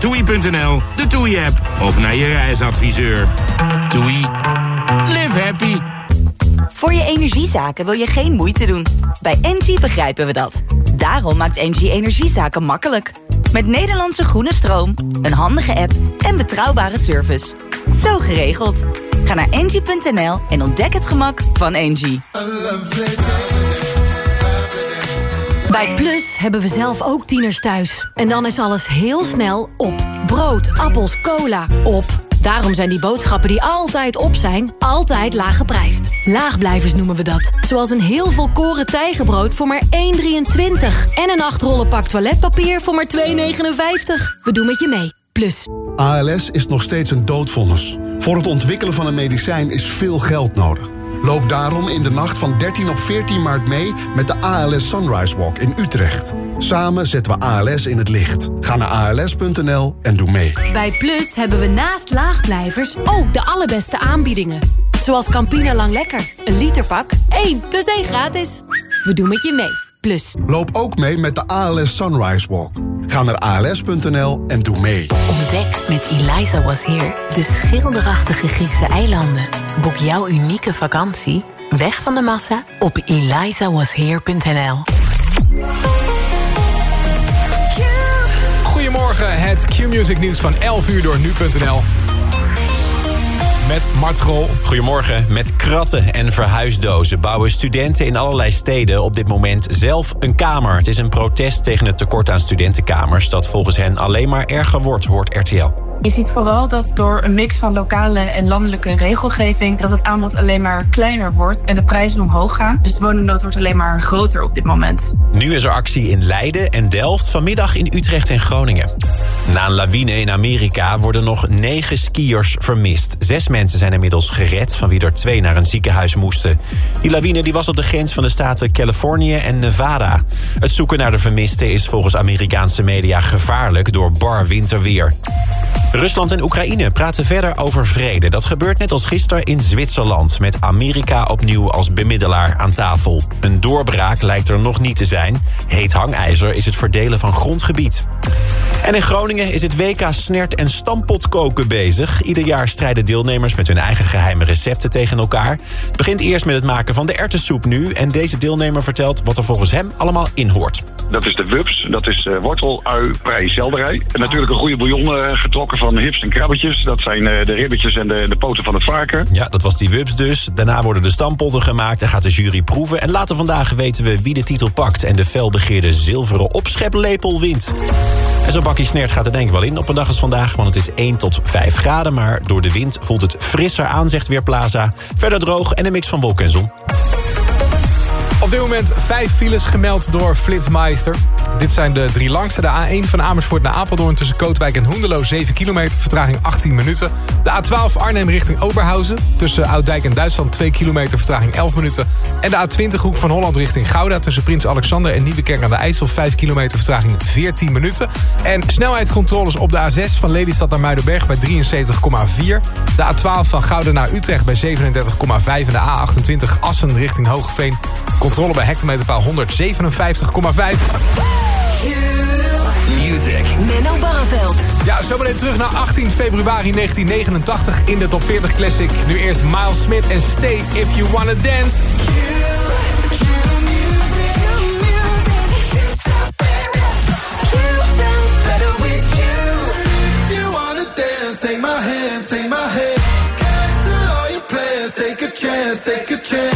TUI.nl, de TUI-app of naar je reisadviseur. TUI. Live happy. Voor je energiezaken wil je geen moeite doen. Bij Engie begrijpen we dat. Daarom maakt Engie energiezaken makkelijk. Met Nederlandse groene stroom, een handige app en betrouwbare service. Zo geregeld. Ga naar engie.nl en ontdek het gemak van Engie. Bij Plus hebben we zelf ook tieners thuis. En dan is alles heel snel op. Brood, appels, cola, op. Daarom zijn die boodschappen die altijd op zijn, altijd laag geprijsd. Laagblijvers noemen we dat. Zoals een heel volkoren tijgenbrood voor maar 1,23. En een 8 rollen pak toiletpapier voor maar 2,59. We doen met je mee. Plus. ALS is nog steeds een doodvonnis. Voor het ontwikkelen van een medicijn is veel geld nodig. Loop daarom in de nacht van 13 op 14 maart mee met de ALS Sunrise Walk in Utrecht. Samen zetten we ALS in het licht. Ga naar als.nl en doe mee. Bij Plus hebben we naast laagblijvers ook de allerbeste aanbiedingen. Zoals Campina Lang Lekker. Een literpak, 1 plus 1 gratis. We doen met je mee. Plus. Loop ook mee met de ALS Sunrise Walk. Ga naar als.nl en doe mee. Ontdek met Eliza Was Here de schilderachtige Griekse eilanden. Boek jouw unieke vakantie, weg van de massa, op elizawasheer.nl. Goedemorgen, het Q-Music nieuws van 11 uur door nu.nl. Met Mart Grol. Goedemorgen. Met kratten en verhuisdozen bouwen studenten in allerlei steden op dit moment zelf een kamer. Het is een protest tegen het tekort aan studentenkamers dat volgens hen alleen maar erger wordt, hoort RTL. Je ziet vooral dat door een mix van lokale en landelijke regelgeving... dat het aanbod alleen maar kleiner wordt en de prijzen omhoog gaan. Dus de woningnood wordt alleen maar groter op dit moment. Nu is er actie in Leiden en Delft, vanmiddag in Utrecht en Groningen. Na een lawine in Amerika worden nog negen skiers vermist. Zes mensen zijn inmiddels gered, van wie er twee naar een ziekenhuis moesten. Die lawine die was op de grens van de staten Californië en Nevada. Het zoeken naar de vermisten is volgens Amerikaanse media gevaarlijk door bar winterweer. Rusland en Oekraïne praten verder over vrede. Dat gebeurt net als gisteren in Zwitserland... met Amerika opnieuw als bemiddelaar aan tafel. Een doorbraak lijkt er nog niet te zijn. Heet hangijzer is het verdelen van grondgebied. En in Groningen is het WK snert- en stampotkoken bezig. Ieder jaar strijden deelnemers met hun eigen geheime recepten tegen elkaar. Het begint eerst met het maken van de ertessoep nu... en deze deelnemer vertelt wat er volgens hem allemaal in hoort. Dat is de wubs, dat is uh, wortel, ui, prei, selderij. En natuurlijk een goede bouillon uh, van hips en krabbetjes. Dat zijn uh, de ribbetjes en de, de poten van het varken. Ja, dat was die wubs dus. Daarna worden de stampotten gemaakt en gaat de jury proeven. En later vandaag weten we wie de titel pakt... en de felbegeerde zilveren opscheplepel wint. En zo'n bakje snert gaat er denk ik wel in op een dag als vandaag... want het is 1 tot 5 graden, maar door de wind voelt het frisser aan, zegt Weerplaza. Verder droog en een mix van wolken en zon. Op dit moment vijf files gemeld door Flitsmeister. Dit zijn de drie langste. De A1 van Amersfoort naar Apeldoorn tussen Kootwijk en Hoendelo 7 kilometer. Vertraging 18 minuten. De A12 Arnhem richting Oberhausen. Tussen Ouddijk en Duitsland 2 kilometer. Vertraging 11 minuten. En de A20 hoek van Holland richting Gouda. Tussen Prins Alexander en Nieuwekerk aan de IJssel 5 kilometer. Vertraging 14 minuten. En snelheidscontroles op de A6 van Lelystad naar Muidenberg bij 73,4. De A12 van Gouda naar Utrecht bij 37,5. En de A28 Assen richting Hogeveen. Controle bij hectometerpaal 157,5. Music. Menno Barreveld. Ja, zometeen terug naar 18 februari 1989 in de Top 40 Classic. Nu eerst Miles Smith en Stay If You Wanna Dance. Take my hand, take my hand. Cancel all your plans, take a chance, take a chance.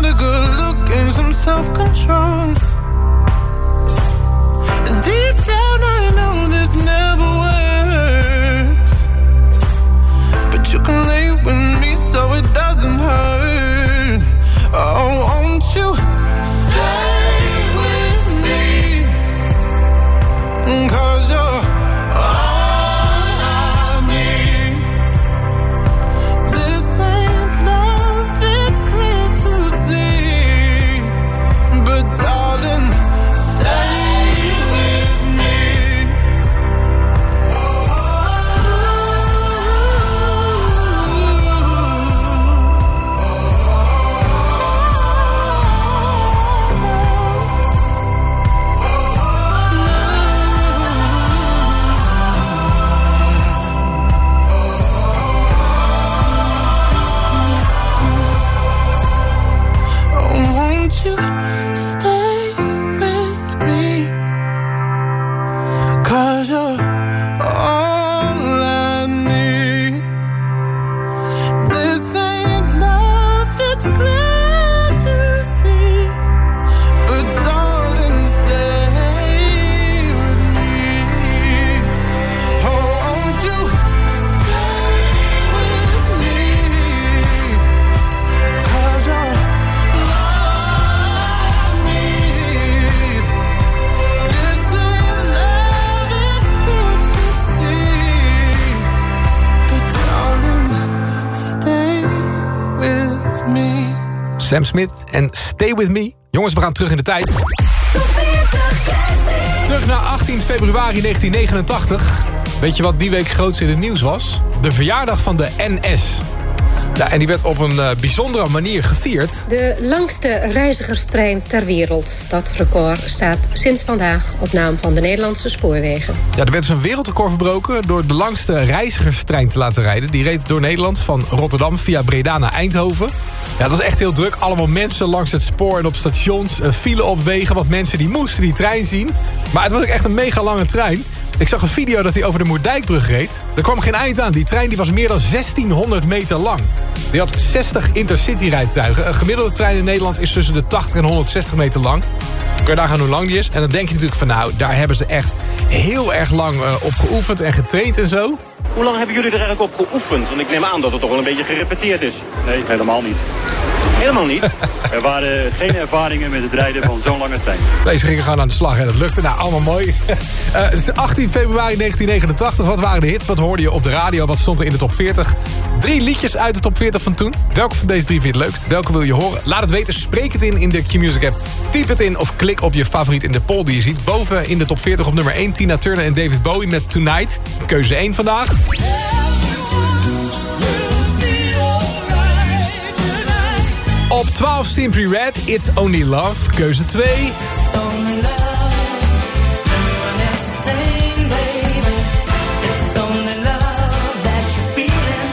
It's a good look, and some self control. Deep down, I know this never works. But you can Sam Smith en Stay With Me. Jongens, we gaan terug in de tijd. Terug naar 18 februari 1989. Weet je wat die week groots in het nieuws was? De verjaardag van de NS. Ja, en die werd op een eh, bijzondere manier gevierd. De langste reizigerstrein ter wereld. Dat record staat sinds vandaag op naam van de Nederlandse spoorwegen. Ja, er werd dus een wereldrecord verbroken door de langste reizigerstrein te laten rijden. Die reed door Nederland van Rotterdam via Breda naar Eindhoven. Ja, dat was echt heel druk. Allemaal mensen langs het spoor en op stations. eh, File op wegen, want mensen die moesten die trein zien. Maar het was ook echt een mega lange trein. Ik zag een video dat hij over de Moerdijkbrug reed. Er kwam geen eind aan. Die trein die was meer dan 1600 meter lang. Die had 60 intercity-rijtuigen. Een gemiddelde trein in Nederland is tussen de 80 en 160 meter lang. Kun je daar gaan hoe lang die is. En dan denk je natuurlijk van nou, daar hebben ze echt heel erg lang eh, op geoefend en getraind en zo. Hoe lang hebben jullie er eigenlijk op geoefend? Want ik neem aan dat het toch wel een beetje gerepeteerd is. Nee, helemaal niet. Helemaal niet. Er waren geen ervaringen met het rijden van zo'n lange trein. Deze gingen gewoon aan de slag en dat lukte. Nou, allemaal mooi. Eh, het is 18 februari 1989. Wat waren de hits? Wat hoorde je op de radio? Wat stond er in de top 40? Drie liedjes uit de top 40 van toen. Welke van deze drie vind je het leukst? Welke wil je horen? Laat het weten. Spreek het in in de Q-Music app. Typ het in of klik op je favoriet in de poll die je ziet. Boven in de top 40 op nummer 1 Tina Turner en David Bowie met Tonight. Keuze 1 vandaag. Op 12 Simply Red, It's Only Love, keuze 2.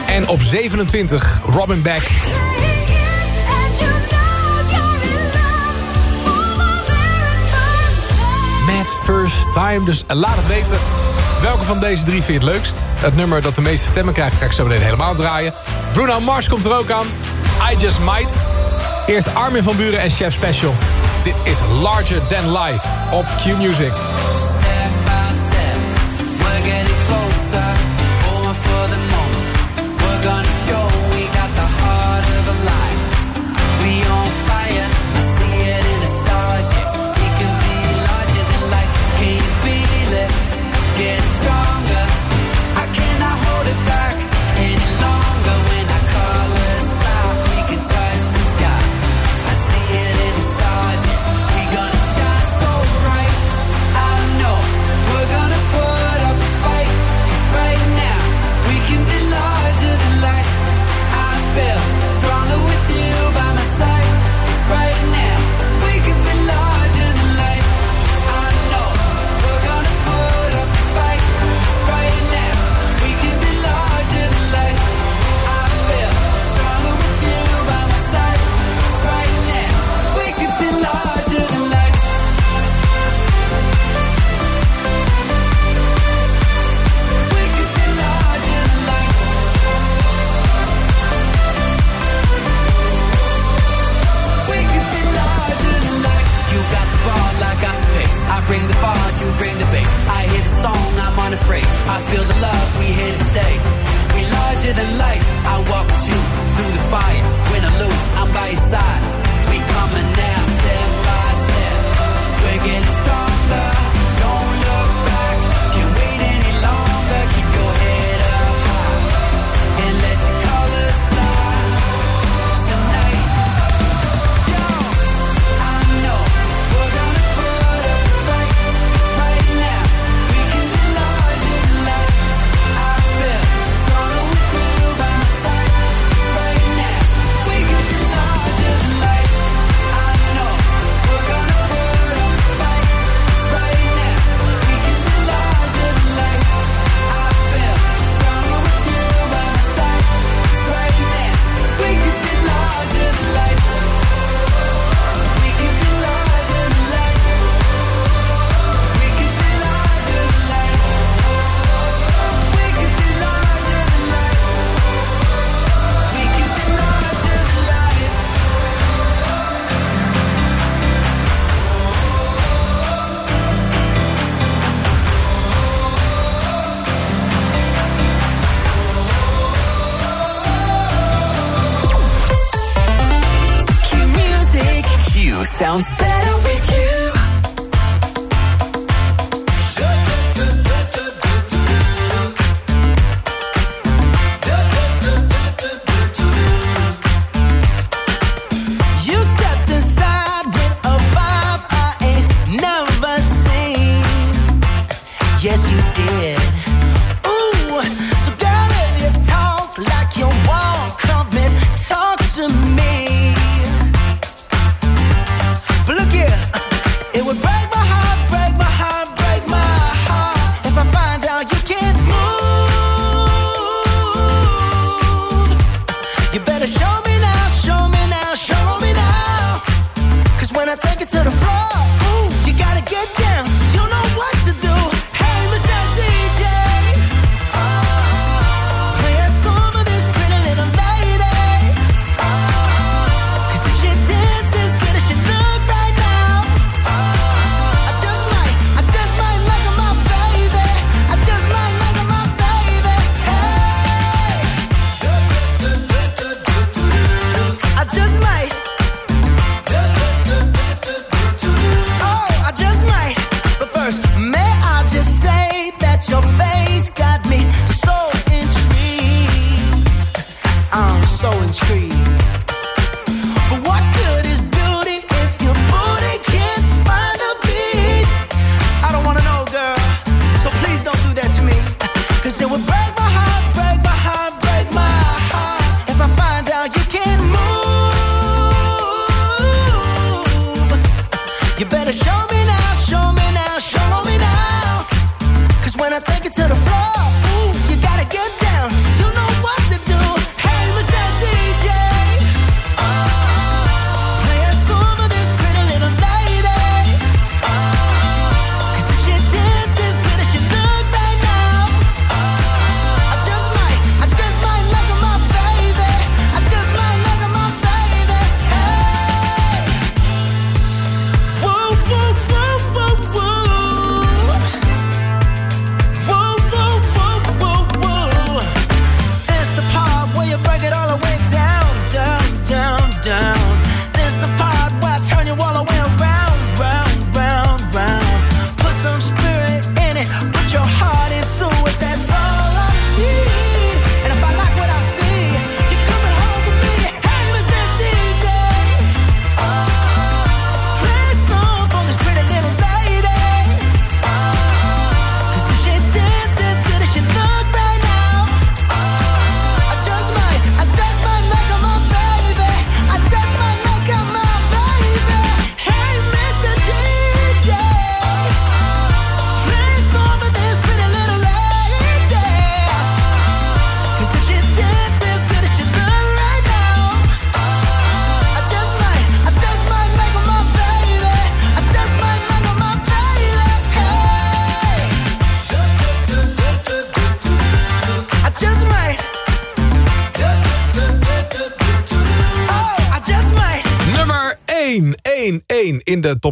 En op 27 Robin Beck. Met First Time, dus laat het weten. Welke van deze drie vind je het leukst? Het nummer dat de meeste stemmen krijgt ga ik zo meteen helemaal draaien. Bruno Mars komt er ook aan. I Just Might. Eerst Armin van Buren en Chef Special. Dit is Larger Than Life op Q-Music. Step by step, we're getting closer. Going for the moment, we're gonna show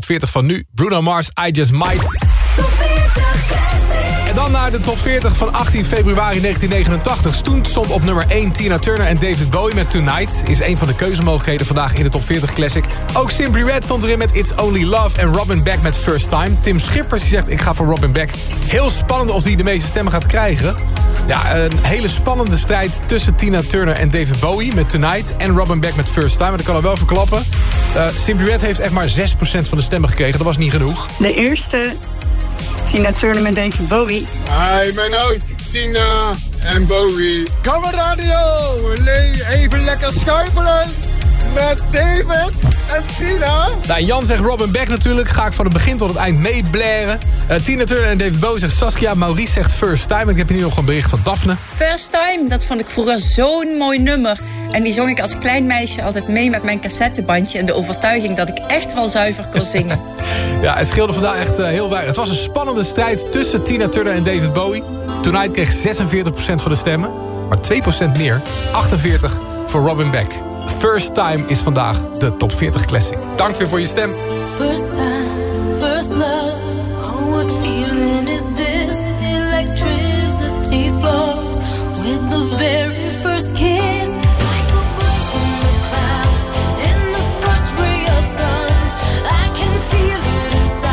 40 van nu. Bruno Mars, I Just Might. Dan naar de top 40 van 18 februari 1989. Toen stond op nummer 1 Tina Turner en David Bowie met Tonight. Is een van de keuzemogelijkheden vandaag in de top 40 Classic. Ook Simply Red stond erin met It's Only Love. En Robin Beck met First Time. Tim Schippers die zegt ik ga voor Robin Beck. Heel spannend of die de meeste stemmen gaat krijgen. Ja, een hele spannende strijd tussen Tina Turner en David Bowie met Tonight. En Robin Beck met First Time. Maar dat kan er wel verklappen. Uh, Simply Red heeft echt maar 6% van de stemmen gekregen. Dat was niet genoeg. De eerste, Tina Turner met David Bowie. Hi, mijn naam Tina en Bowie. Kameradio, even lekker schuifelen met David en Tina. Nou, Jan zegt Robin Beck natuurlijk. Ga ik van het begin tot het eind meeblaren. Uh, Tina Turner en David Bowie zegt Saskia. Maurice zegt First Time. Ik heb hier nog een bericht van Daphne. First Time, dat vond ik vroeger zo'n mooi nummer. En die zong ik als klein meisje altijd mee met mijn cassettebandje... en de overtuiging dat ik echt wel zuiver kon zingen. ja, het scheelde vandaag echt uh, heel weinig. Het was een spannende strijd tussen Tina Turner en David Bowie. Tonight kreeg 46% van de stemmen, maar 2% meer. 48 voor Robin Beck. First Time is vandaag de top 40 classic. Dank weer voor je stem. First time, first love. Oh, what feeling is this? Electricity flows with the very first kiss. I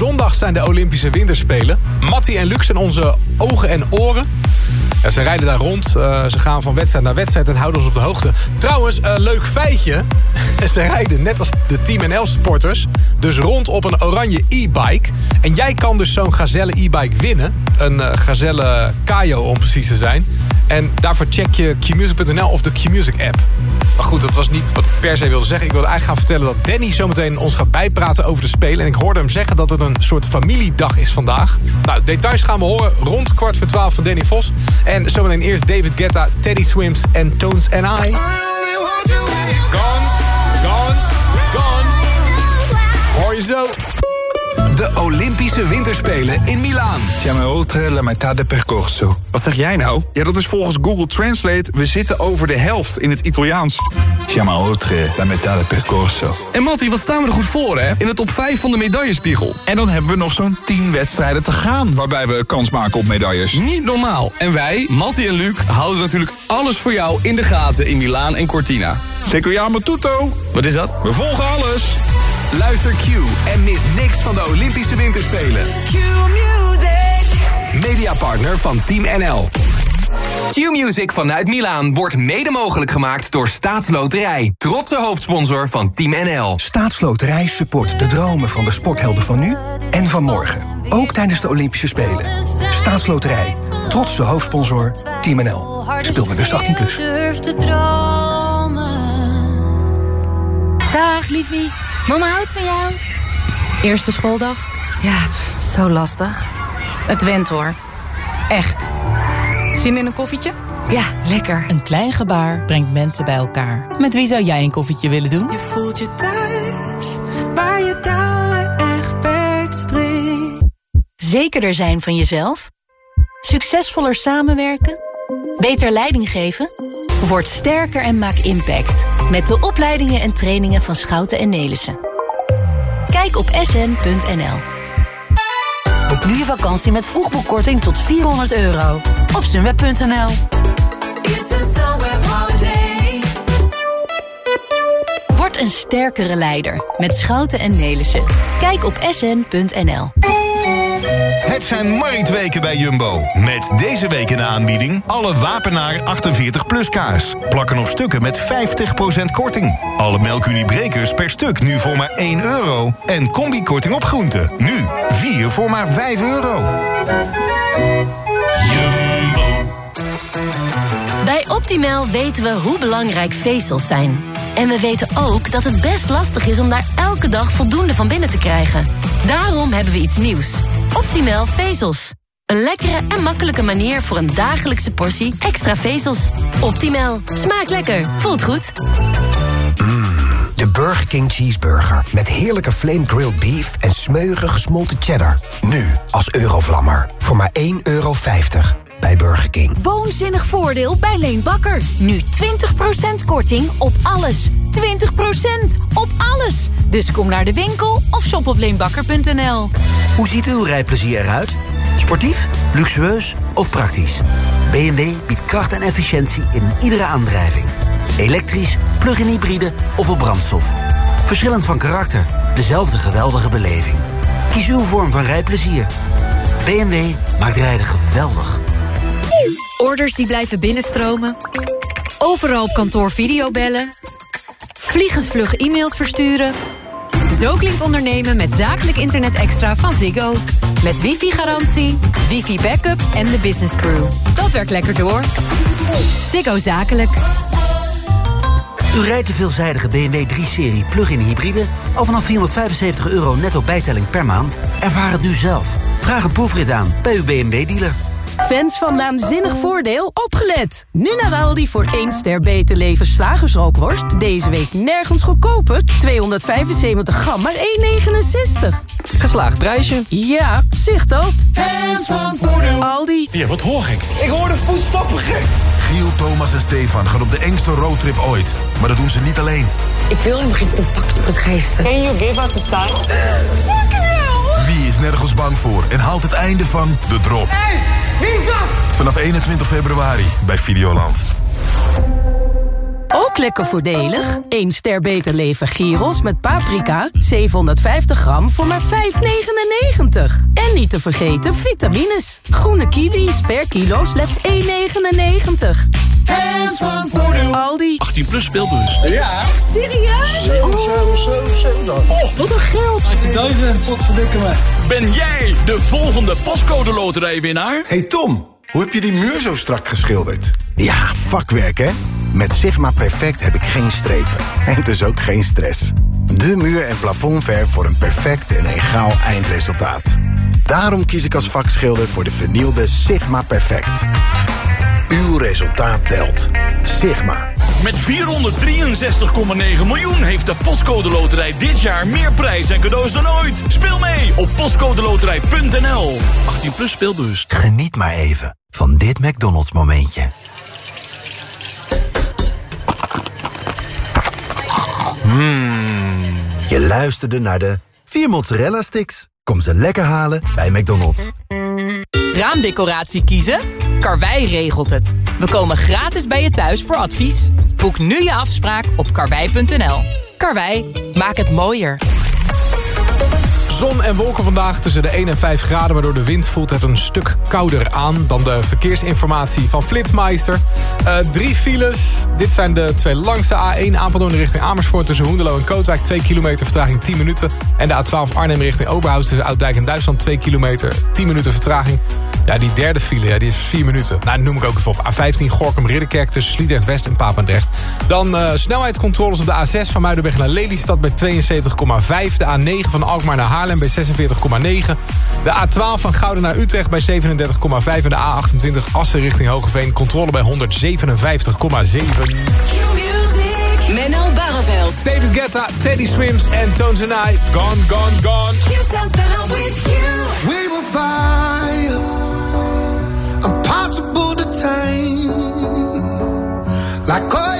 zondag zijn de Olympische Winterspelen. Mattie en Luc zijn onze ogen en oren. Ze rijden daar rond. Eh, ze gaan van wedstrijd naar wedstrijd en houden ons op de hoogte. Trouwens, een leuk feitje. ze rijden net als de Team NL-sporters... dus rond op een oranje e-bike. En jij kan dus zo'n Gazelle e-bike winnen. Een eh, Gazelle Kayo om precies te zijn. En daarvoor check je qmusic.nl of de Qmusic app. Maar goed, dat was niet wat ik per se wilde zeggen. Ik wilde eigenlijk gaan vertellen dat Danny zometeen ons gaat bijpraten over de Spelen. En ik hoorde hem zeggen dat het een soort familiedag is vandaag. Nou, details gaan we horen rond kwart voor twaalf van Danny Vos. En zometeen eerst David Guetta, Teddy Swims en Tones and I. Gone, gone, gone. Hoor je zo? De Olympische Winterspelen in Milaan. Siamo oltre la metà del percorso. Wat zeg jij nou? Ja, dat is volgens Google Translate. We zitten over de helft in het Italiaans. Siamo oltre la metà del percorso. En Matti, wat staan we er goed voor, hè? In de top 5 van de medaillespiegel. En dan hebben we nog zo'n 10 wedstrijden te gaan... waarbij we kans maken op medailles. Niet normaal. En wij, Matti en Luc, houden natuurlijk alles voor jou in de gaten in Milaan en Cortina. Secoyamo tutto. Wat is dat? We volgen alles. Luister Q en mis niks van de Olympische Winterspelen. Q-Music. Mediapartner van Team NL. Q-Music vanuit Milaan wordt mede mogelijk gemaakt door Staatsloterij. Trotse hoofdsponsor van Team NL. Staatsloterij support de dromen van de sporthelden van nu en van morgen. Ook tijdens de Olympische Spelen. Staatsloterij. Trotse hoofdsponsor Team NL. Speel bewust 18+. Plus. Dag, liefie. Mama houdt van jou. Eerste schooldag? Ja, zo lastig. Het went hoor. Echt. Zin in een koffietje? Ja, lekker. Een klein gebaar brengt mensen bij elkaar. Met wie zou jij een koffietje willen doen? Je voelt je thuis, waar je touwen echt streekt. Zekerder zijn van jezelf? Succesvoller samenwerken? Beter leiding geven? Word sterker en maak impact. Met de opleidingen en trainingen van Schouten en Nelissen. Kijk op sn.nl. Boek nu je vakantie met vroegboekkorting tot 400 euro. Op sunweb.nl. Word een sterkere leider met Schouten en Nelissen. Kijk op sn.nl. Het zijn marktweken bij Jumbo. Met deze week in de aanbieding alle Wapenaar 48 plus kaas. Plakken of stukken met 50% korting. Alle melkuniebrekers per stuk nu voor maar 1 euro. En combikorting op groenten. Nu 4 voor maar 5 euro. Jumbo. Bij Optimal weten we hoe belangrijk vezels zijn. En we weten ook dat het best lastig is om daar elke dag voldoende van binnen te krijgen. Daarom hebben we iets nieuws. Optimal vezels. Een lekkere en makkelijke manier voor een dagelijkse portie extra vezels. Optimal. Smaakt lekker. Voelt goed. De Burger King Cheeseburger. Met heerlijke flame grilled beef en smeuige gesmolten cheddar. Nu als Eurovlammer. Voor maar 1,50 euro bij Burger King. Woonzinnig voordeel bij Leen Bakker. Nu 20% korting op alles. 20% op alles. Dus kom naar de winkel of shop op leenbakker.nl. Hoe ziet uw rijplezier eruit? Sportief, luxueus of praktisch? BMW biedt kracht en efficiëntie in iedere aandrijving. Elektrisch, plug-in hybride of op brandstof. Verschillend van karakter, dezelfde geweldige beleving. Kies uw vorm van rijplezier. BMW maakt rijden geweldig. Orders die blijven binnenstromen. Overal op kantoor videobellen. Vliegensvlug e-mails versturen. Zo klinkt ondernemen met zakelijk internet extra van Ziggo. Met wifi-garantie, wifi-backup en de business crew. Dat werkt lekker door. Ziggo Zakelijk. U rijdt de veelzijdige BMW 3-serie plug-in hybride... al vanaf 475 euro netto bijtelling per maand? Ervaar het nu zelf. Vraag een proefrit aan bij uw BMW-dealer. Fans van Naanzinnig Voordeel, opgelet! Nu naar Aldi voor 1 ster beter leven slagersrookworst. Deze week nergens goedkoper. 275 gram, maar 1,69. Geslaagd prijsje. Ja, zicht dat. Fans van Voordeel. Aldi. Ja, wat hoor ik? Ik hoor de voetstappen gek. Giel, Thomas en Stefan gaan op de engste roadtrip ooit. Maar dat doen ze niet alleen. Ik wil helemaal geen contact met geesten. Can you give us a sign? Fucking hell! Wie is nergens bang voor en haalt het einde van De Drop? Hey, Vanaf 21 februari bij Videoland. Ook lekker voordelig. 1 ster beter leven gyros met paprika. 750 gram voor maar 5,99. En niet te vergeten vitamines. Groene kiwis per kilo slechts 1,99. Hands van Voordeel. Aldi. 18 plus speelbus. Ja. Echt serieus? 7, 7, 7, 7 dan. Oh, wat een geld. 18.000. Wat verdikken me. Ben jij de volgende pascode loterijwinnaar? Hey Tom, hoe heb je die muur zo strak geschilderd? Ja, vakwerk hè? Met Sigma Perfect heb ik geen strepen. En dus ook geen stress. De muur- en plafondverf voor een perfect en egaal eindresultaat. Daarom kies ik als vakschilder voor de vernielde Sigma Perfect. Uw resultaat telt. Sigma. Met 463,9 miljoen heeft de Postcode Loterij dit jaar meer prijs en cadeaus dan ooit. Speel mee op postcodeloterij.nl. 18 plus speelbus. Geniet maar even van dit McDonald's momentje. Mmm. Je luisterde naar de vier mozzarella sticks. Kom ze lekker halen bij McDonald's. Raamdecoratie kiezen? Karwei regelt het. We komen gratis bij je thuis voor advies. Boek nu je afspraak op karwei.nl. Karwei, maak het mooier. Zon en wolken vandaag tussen de 1 en 5 graden... maar door de wind voelt het een stuk kouder aan... dan de verkeersinformatie van Flitsmeister. Uh, drie files. Dit zijn de twee langste. A1 Apeldoorn richting Amersfoort tussen Hoendelo en Kootwijk. 2 kilometer vertraging 10 minuten. En de A12 Arnhem richting Oberhaus tussen Ouddijk en Duitsland. 2 kilometer 10 minuten vertraging. Ja, die derde file, ja, die is 4 minuten. Nou, noem ik ook even op. A15 Gorkum-Ridderkerk tussen Sliedrecht West en Papendrecht. Dan uh, snelheidscontroles op de A6 van Muidenberg naar Lelystad bij 72,5. De A9 van Alkmaar naar Haarlem bij 46,9. De A12 van Gouden naar Utrecht bij 37,5. En de A28 Assen richting Hogeveen. Controle bij 157,7. Menno Barreveld. David Guetta, Teddy Swims en Tones and I. Gone, gone, gone. Q sounds better with you. We will fire. Impossible to tame. Like oil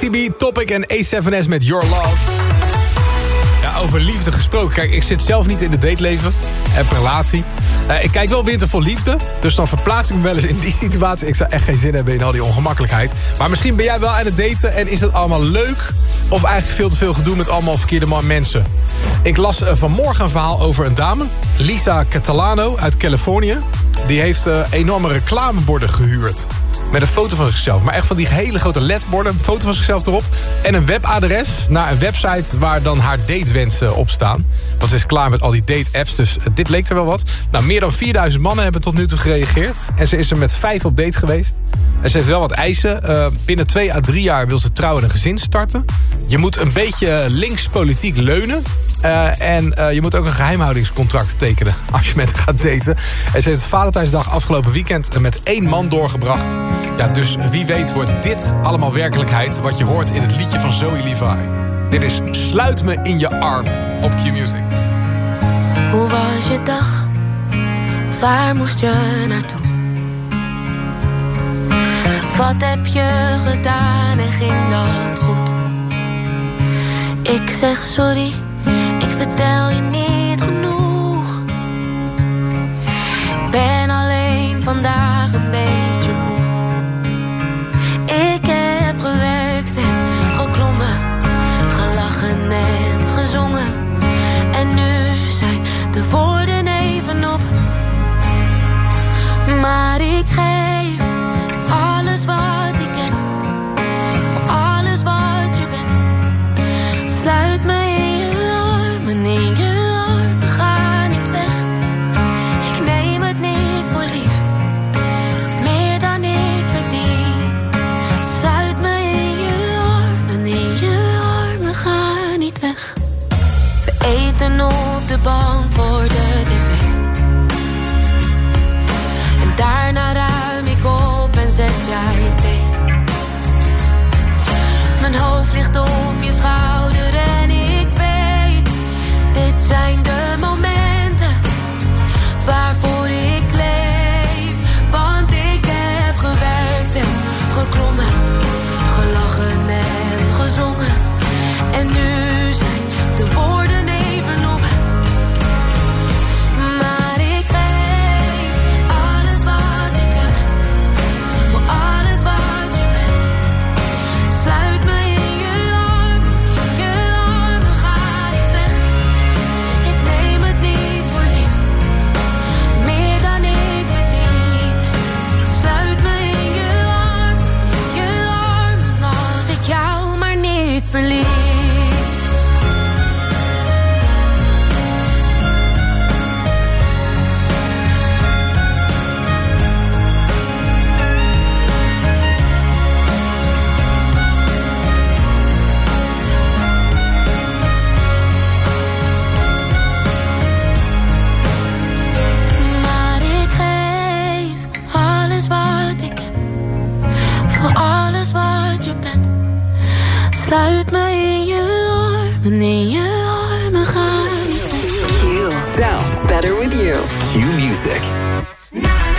ATB, Topic en A7S met Your Love. Ja, over liefde gesproken. Kijk, ik zit zelf niet in het dateleven. Heb relatie. Uh, ik kijk wel Winter vol Liefde. Dus dan verplaats ik me wel eens in die situatie. Ik zou echt geen zin hebben in al die ongemakkelijkheid. Maar misschien ben jij wel aan het daten en is dat allemaal leuk... of eigenlijk veel te veel gedoe met allemaal verkeerde man mensen. Ik las uh, vanmorgen een verhaal over een dame. Lisa Catalano uit Californië. Die heeft uh, enorme reclameborden gehuurd met een foto van zichzelf. Maar echt van die hele grote ledborden, een foto van zichzelf erop... en een webadres naar een website waar dan haar datewensen op staan. Want ze is klaar met al die date-apps, dus dit leek er wel wat. Nou, meer dan 4000 mannen hebben tot nu toe gereageerd. En ze is er met vijf op date geweest. En ze heeft wel wat eisen. Uh, binnen twee à drie jaar wil ze trouwen en een gezin starten. Je moet een beetje linkspolitiek leunen. Uh, en uh, je moet ook een geheimhoudingscontract tekenen als je met gaat daten. En ze heeft Valentijnsdag afgelopen weekend met één man doorgebracht. Ja, dus wie weet wordt dit allemaal werkelijkheid... wat je hoort in het liedje van Zoe Levi. Dit is Sluit me in je arm op Q-Music. Hoe was je dag? Waar moest je naartoe? Wat heb je gedaan en ging dat goed? Ik zeg sorry, vertel je niet genoeg. Ik ben alleen vandaag een beetje moe. Ik heb gewerkt en geklommen, gelachen en gezongen. En nu zijn de woorden even op. Maar ik geef zet jij thee. Mijn hoofd ligt op je schouder en ik weet, dit zijn de better with you. Q Music.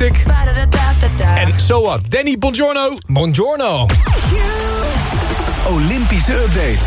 En So What, Danny Bongiorno. Buongiorno. Olympische update.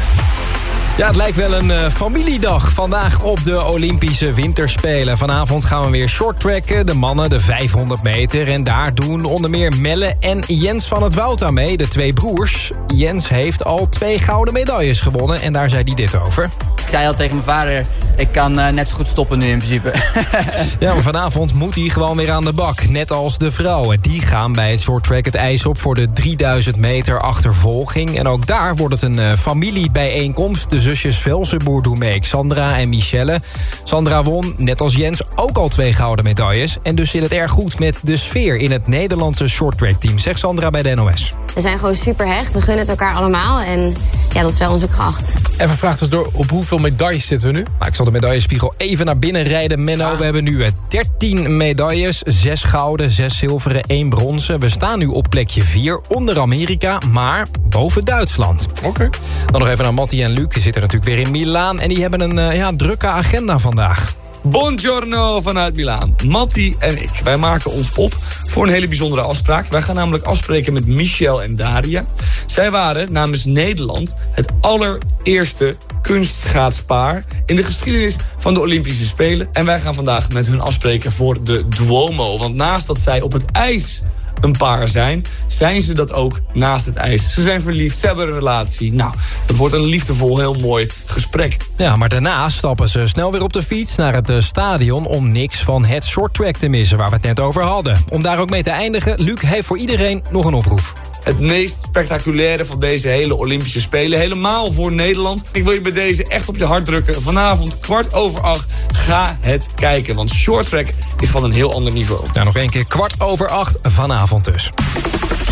Ja, het lijkt wel een uh, familiedag vandaag op de Olympische Winterspelen. Vanavond gaan we weer shorttracken, de mannen de 500 meter. En daar doen onder meer Melle en Jens van het Woud aan mee, de twee broers. Jens heeft al twee gouden medailles gewonnen en daar zei hij dit over. Ik zei al tegen mijn vader, ik kan uh, net zo goed stoppen nu in principe. ja, maar vanavond moet hij gewoon weer aan de bak. Net als de vrouwen. Die gaan bij het shorttrack het ijs op voor de 3000 meter achtervolging. En ook daar wordt het een uh, familiebijeenkomst. De zusjes Velsenboer doen mee, Sandra en Michelle. Sandra won, net als Jens, ook al twee gouden medailles. En dus zit het erg goed met de sfeer in het Nederlandse shorttrack team. Zegt Sandra bij de NOS. We zijn gewoon super hecht. We gunnen het elkaar allemaal. En ja, dat is wel onze kracht. Even vraag dus door, op hoeveel medailles zitten we nu? Nou, ik zal de medaillespiegel even naar binnen rijden. Menno, ah. we hebben nu 13 medailles. 6 gouden, 6 zilveren, 1 bronzen. We staan nu op plekje 4 onder Amerika, maar boven Duitsland. Oké. Okay. Dan nog even naar Matti en Luc. Die zitten natuurlijk weer in Milaan. En die hebben een uh, ja, drukke agenda vandaag. Buongiorno vanuit Milaan. Matti en ik, wij maken ons op voor een hele bijzondere afspraak. Wij gaan namelijk afspreken met Michel en Daria. Zij waren namens Nederland het allereerste kunstschaatspaar in de geschiedenis van de Olympische Spelen. En wij gaan vandaag met hun afspreken voor de Duomo. Want naast dat zij op het ijs een paar zijn, zijn ze dat ook naast het ijs. Ze zijn verliefd, ze hebben een relatie. Nou, het wordt een liefdevol, heel mooi gesprek. Ja, maar daarna stappen ze snel weer op de fiets naar het stadion... om niks van het short track te missen waar we het net over hadden. Om daar ook mee te eindigen, Luc heeft voor iedereen nog een oproep het meest spectaculaire van deze hele Olympische Spelen. Helemaal voor Nederland. Ik wil je bij deze echt op je hart drukken. Vanavond kwart over acht. Ga het kijken. Want short track is van een heel ander niveau. Nou, nog één keer kwart over acht vanavond dus.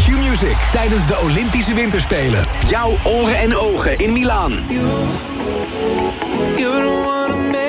Q-Music tijdens de Olympische Winterspelen. Jouw oren en ogen in Milaan. You, you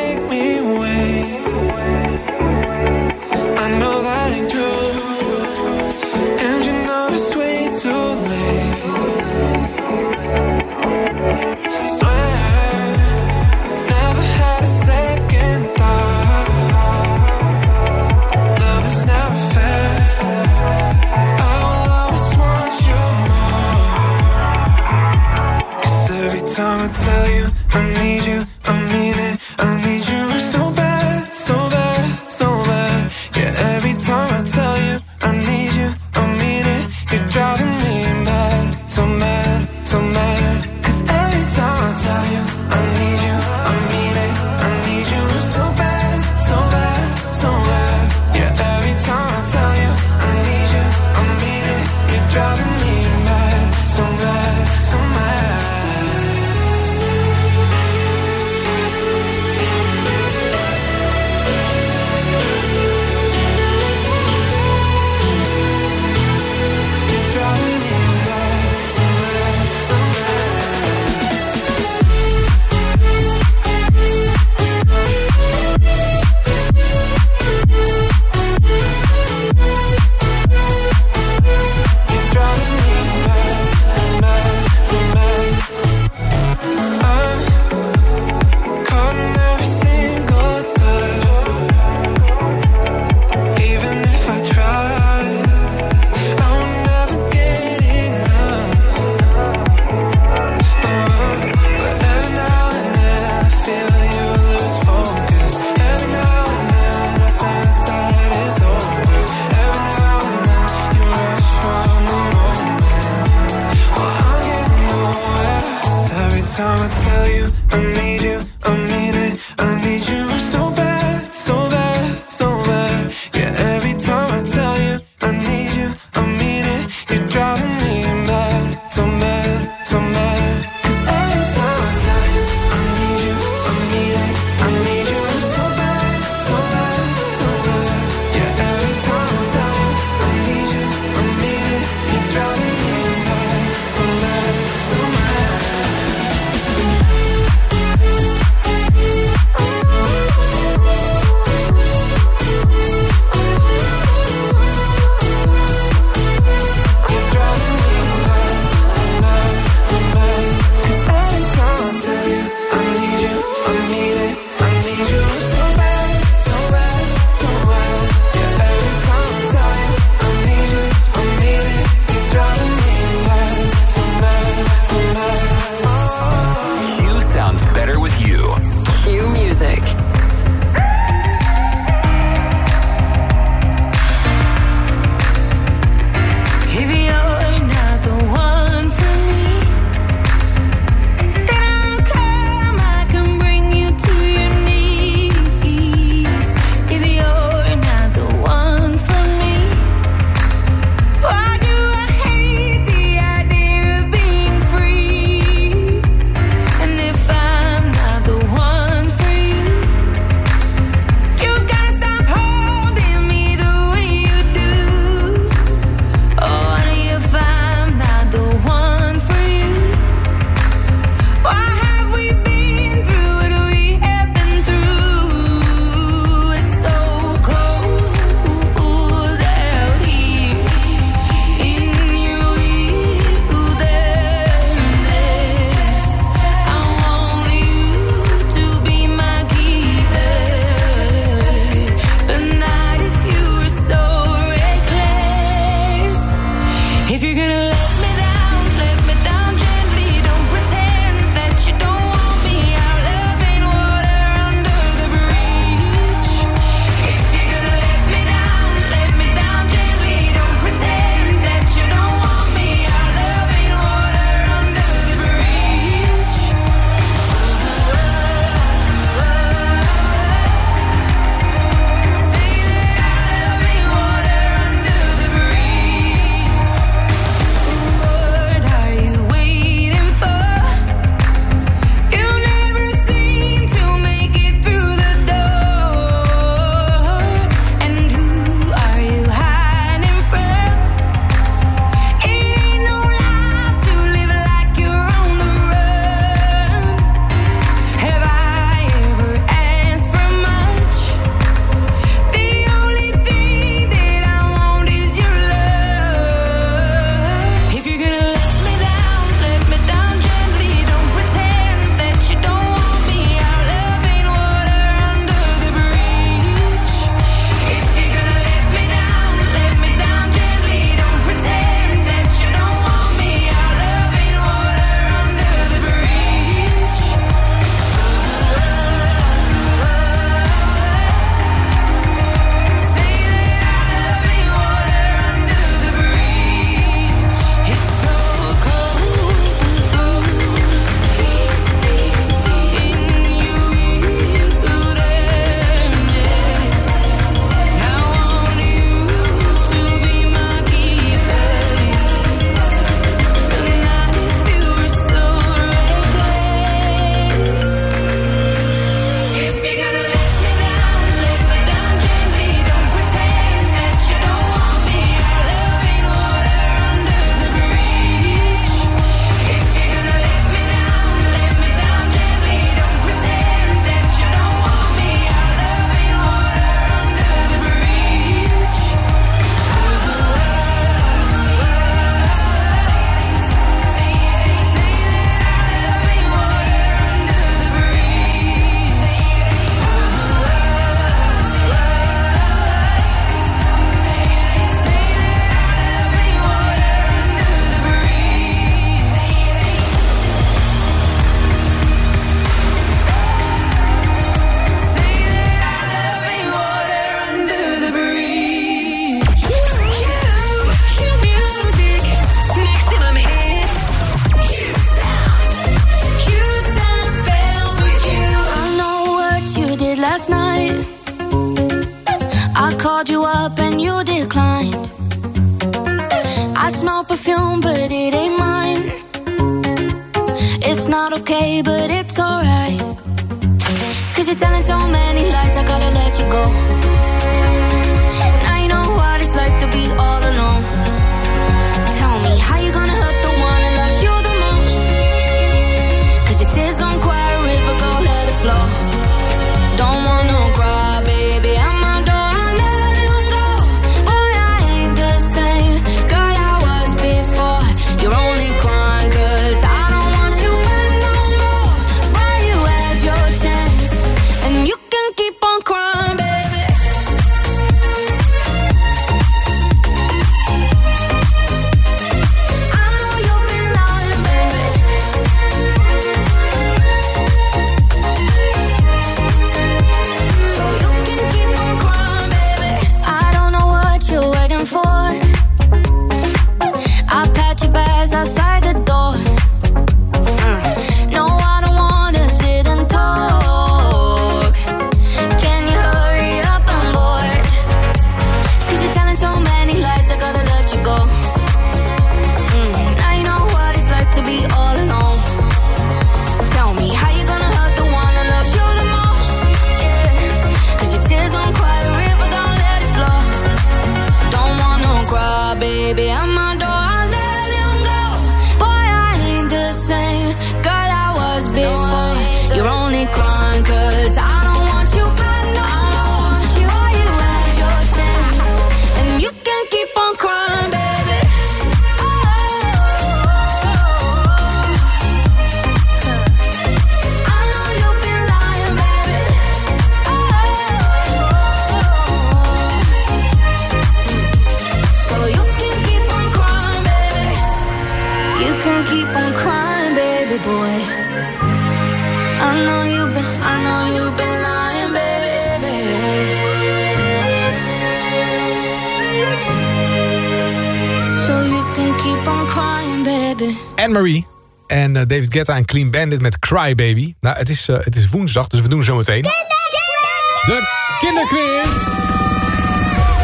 Anne-Marie en eh, David Guetta en Clean Bandit met Cry Baby. Nou, het is, eh, het is woensdag, dus we doen zo meteen. De kinderquiz!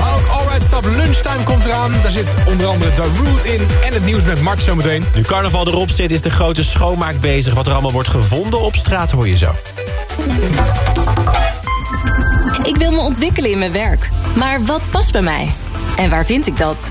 Maar ook Alright Stop Lunchtime komt eraan. Daar zit onder andere The Root in en het nieuws met Mart zometeen. Nu carnaval erop zit, is de grote schoonmaak bezig. Wat er allemaal wordt gevonden op straat hoor je zo. Ik wil me ontwikkelen in mijn werk. Maar wat past bij mij? En waar vind ik dat?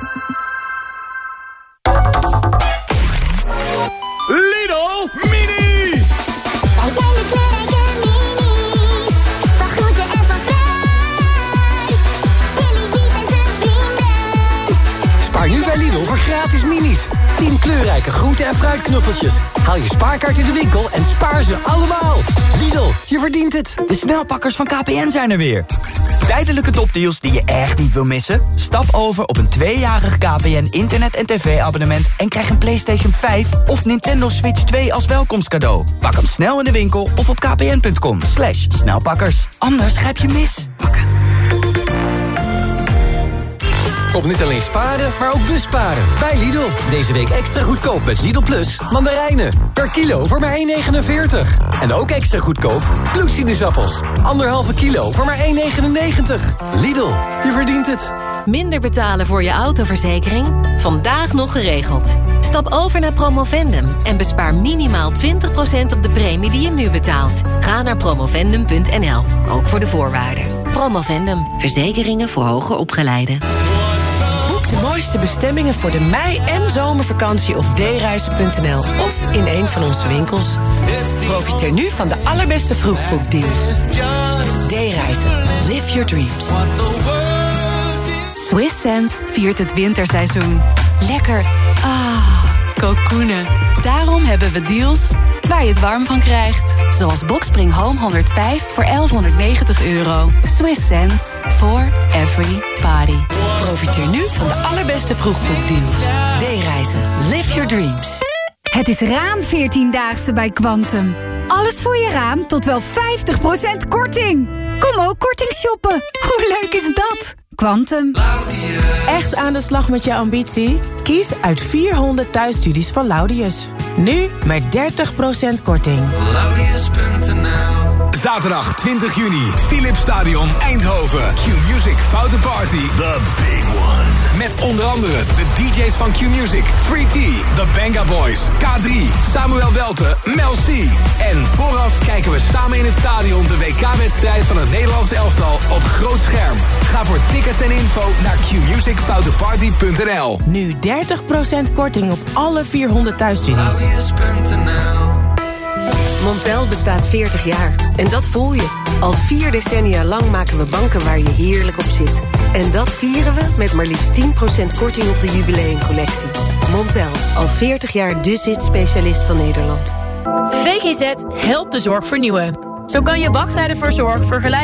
10 kleurrijke groente- en fruitknuffeltjes. Haal je spaarkaart in de winkel en spaar ze allemaal. Lidl, je verdient het. De snelpakkers van KPN zijn er weer. Tijdelijke topdeals die je echt niet wil missen? Stap over op een tweejarig KPN internet- en tv-abonnement... en krijg een PlayStation 5 of Nintendo Switch 2 als welkomstcadeau. Pak hem snel in de winkel of op kpn.com. Slash snelpakkers. Anders grijp je mis. Kom niet alleen sparen, maar ook busparen. Bij Lidl. Deze week extra goedkoop met Lidl Plus mandarijnen. Per kilo voor maar 1,49. En ook extra goedkoop bloedsinusappels. Anderhalve kilo voor maar 1,99. Lidl, je verdient het. Minder betalen voor je autoverzekering? Vandaag nog geregeld. Stap over naar Promovendum en bespaar minimaal 20% op de premie die je nu betaalt. Ga naar promovendum.nl, ook voor de voorwaarden. Promovendum, verzekeringen voor hoger opgeleiden. De mooiste bestemmingen voor de mei- en zomervakantie op dereizen.nl of in een van onze winkels. Profiteer nu van de allerbeste vroegboekdeals. D-reizen. Live your dreams. Swiss Sense viert het winterseizoen. Lekker. Ah, kokoenen. Daarom hebben we deals waar je het warm van krijgt. Zoals Boxspring Home 105 voor 1190 euro. Swiss Sense for every body. Profiteer nu van de allerbeste vroegboekdeals. D-reizen. Live your dreams. Het is raam 14-daagse bij Quantum. Alles voor je raam tot wel 50% korting. Kom euro korting shoppen. Hoe leuk is dat? Quantum. Echt aan de slag met je ambitie? Kies uit 400 thuisstudies van Laudius. Nu met 30% korting. Zaterdag 20 juni, Philips Stadion Eindhoven. Q-Music Foute Party. The big one. Met onder andere de DJ's van Q-Music, 3T, The Banga Boys, K3, Samuel Welte, Mel C. En vooraf kijken we samen in het stadion de WK-wedstrijd van het Nederlandse elftal op groot scherm. Ga voor tickets en info naar qmusicfouteparty.nl. Nu 30% korting op alle 400 thuisstudies. Montel bestaat 40 jaar. En dat voel je. Al vier decennia lang maken we banken waar je heerlijk op zit. En dat vieren we met maar liefst 10% korting op de jubileumcollectie. Montel, al 40 jaar de zit-specialist van Nederland. VGZ helpt de zorg vernieuwen. Zo kan je wachttijden voor zorg vergelijken